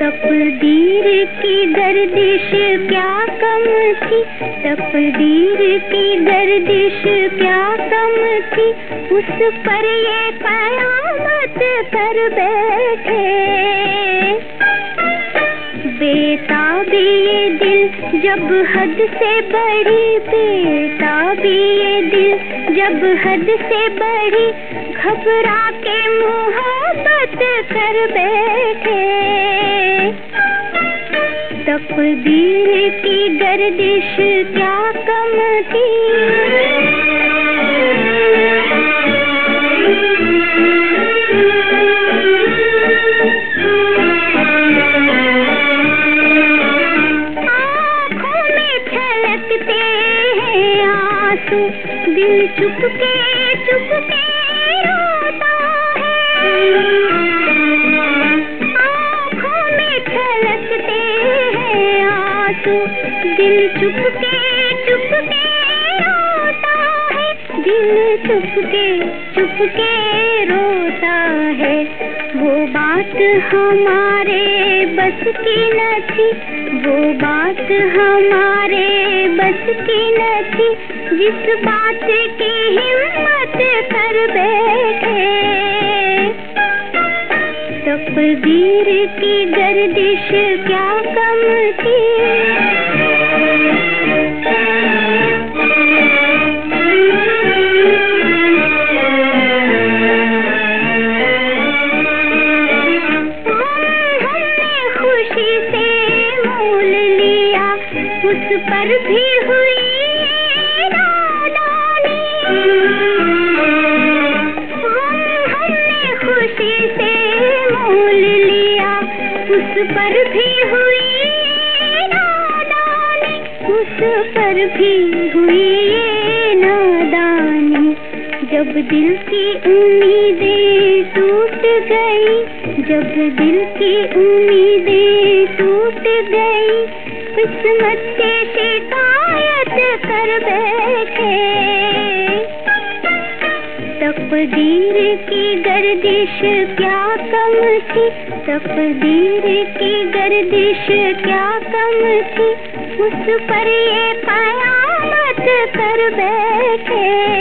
तकदीर की गर्दिश क्या कम थी? तकदीर की गर्दिश क्या कम थी? उस पर ये कयामत कर बैठे जब हद से बड़ी बेताबी ये दिल, जब हद से बड़ी घबरा के मोहब्बत कर बैठे। तकदीर की गर्दिश क्या कम थी? चुपके चुपके रोता है। आँखों में छलकते हैं आँसू। दिल चुपके चुपके रोता है। दिल चुपके चुपके रोता है। वो बात हमारे बस की न थी वो बात हमारे बस की न थी जिस बात की हिम्मत कर बैठे। तकदीर की गर्दिश क्या कम थी? उस पर भी हुई हमने खुशी से मोल लिया, उस पर भी हुई उस पर भी हुई जब दिल की उम्मीदें टूट गई, जब दिल की उम्मीदें टूट गई, किस्मत से शिकायत कर बैठे। तकदीर की गर्दिश क्या कम थी? तकदीर की गर्दिश क्या कम थी? उस पर ये कयामत कर बैठे।